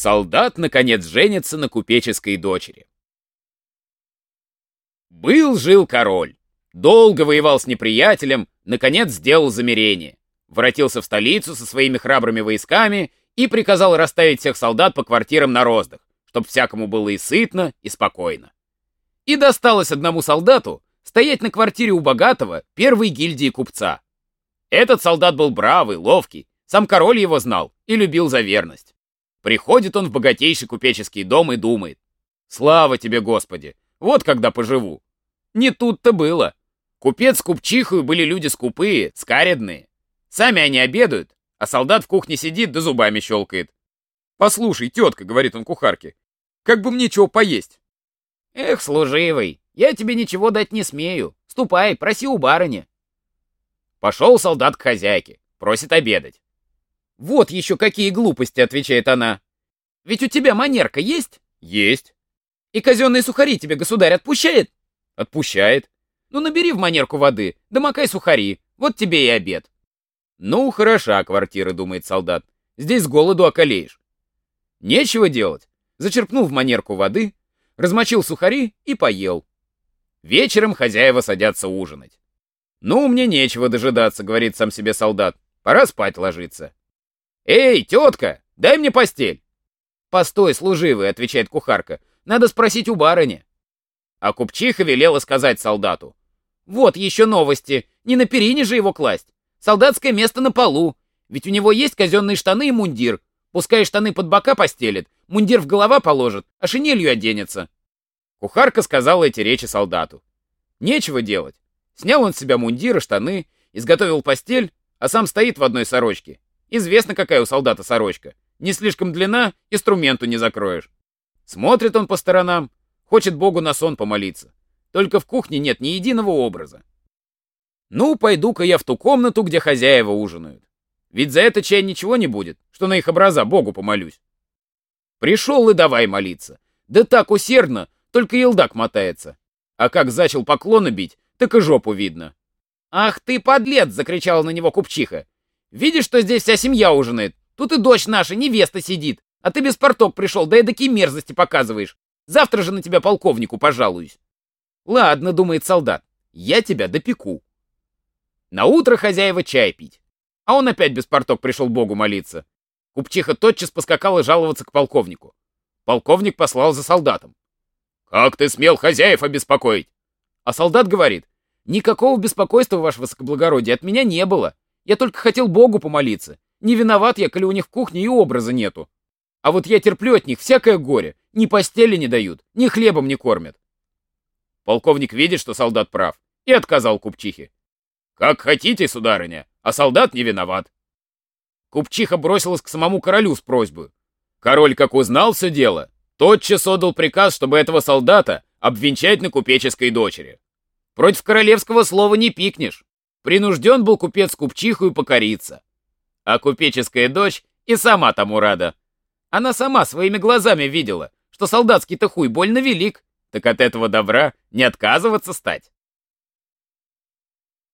Солдат, наконец, женится на купеческой дочери. Был-жил король. Долго воевал с неприятелем, наконец сделал замерение. Воротился в столицу со своими храбрыми войсками и приказал расставить всех солдат по квартирам на роздах, чтоб всякому было и сытно, и спокойно. И досталось одному солдату стоять на квартире у богатого первой гильдии купца. Этот солдат был бравый, ловкий, сам король его знал и любил за верность. Приходит он в богатейший купеческий дом и думает, «Слава тебе, Господи! Вот когда поживу!» Не тут-то было. Купец с были люди скупые, скаредные. Сами они обедают, а солдат в кухне сидит да зубами щелкает. «Послушай, тетка», — говорит он кухарке, — «как бы мне чего поесть?» «Эх, служивый, я тебе ничего дать не смею. Ступай, проси у барыни». Пошел солдат к хозяйке, просит обедать. «Вот еще какие глупости», — отвечает она. «Ведь у тебя манерка есть?» «Есть». «И казенные сухари тебе государь отпущает?» «Отпущает». «Ну набери в манерку воды, да макай сухари, вот тебе и обед». «Ну, хороша квартира», — думает солдат. «Здесь с голоду околеешь». Нечего делать. Зачерпнул в манерку воды, размочил сухари и поел. Вечером хозяева садятся ужинать. «Ну, мне нечего дожидаться», — говорит сам себе солдат. «Пора спать ложиться». «Эй, тетка, дай мне постель!» «Постой, служивый», — отвечает кухарка. «Надо спросить у барыни». А купчиха велела сказать солдату. «Вот еще новости. Не на перине же его класть. Солдатское место на полу. Ведь у него есть казенные штаны и мундир. Пускай штаны под бока постелит, мундир в голова положит, а шинелью оденется». Кухарка сказала эти речи солдату. Нечего делать. Снял он с себя мундир и штаны, изготовил постель, а сам стоит в одной сорочке. Известно, какая у солдата сорочка. Не слишком длина, инструменту не закроешь. Смотрит он по сторонам, хочет Богу на сон помолиться. Только в кухне нет ни единого образа. Ну, пойду-ка я в ту комнату, где хозяева ужинают. Ведь за это чай ничего не будет, что на их образа Богу помолюсь. Пришел и давай молиться. Да так усердно, только елдак мотается. А как зачал поклоны бить, так и жопу видно. «Ах ты, подлец!» — закричала на него купчиха. «Видишь, что здесь вся семья ужинает? Тут и дочь наша, невеста сидит. А ты без порток пришел, да и такие мерзости показываешь. Завтра же на тебя полковнику пожалуюсь». «Ладно», — думает солдат, — «я тебя допеку». На утро хозяева чай пить. А он опять без порток пришел Богу молиться. Купчиха тотчас поскакала жаловаться к полковнику. Полковник послал за солдатом. «Как ты смел хозяев обеспокоить?» А солдат говорит, «Никакого беспокойства, ваше высокоблагородие, от меня не было. Я только хотел Богу помолиться. Не виноват я, коли у них в кухне и образа нету. А вот я терплю от них всякое горе. Ни постели не дают, ни хлебом не кормят». Полковник видит, что солдат прав, и отказал купчихе. «Как хотите, сударыня, а солдат не виноват». Купчиха бросилась к самому королю с просьбой. Король, как узнал все дело, тотчас отдал приказ, чтобы этого солдата обвенчать на купеческой дочери. Против королевского слова не пикнешь. Принужден был купец купчиху и покориться. А купеческая дочь и сама тому рада. Она сама своими глазами видела, что солдатский-то хуй больно велик, так от этого добра не отказываться стать.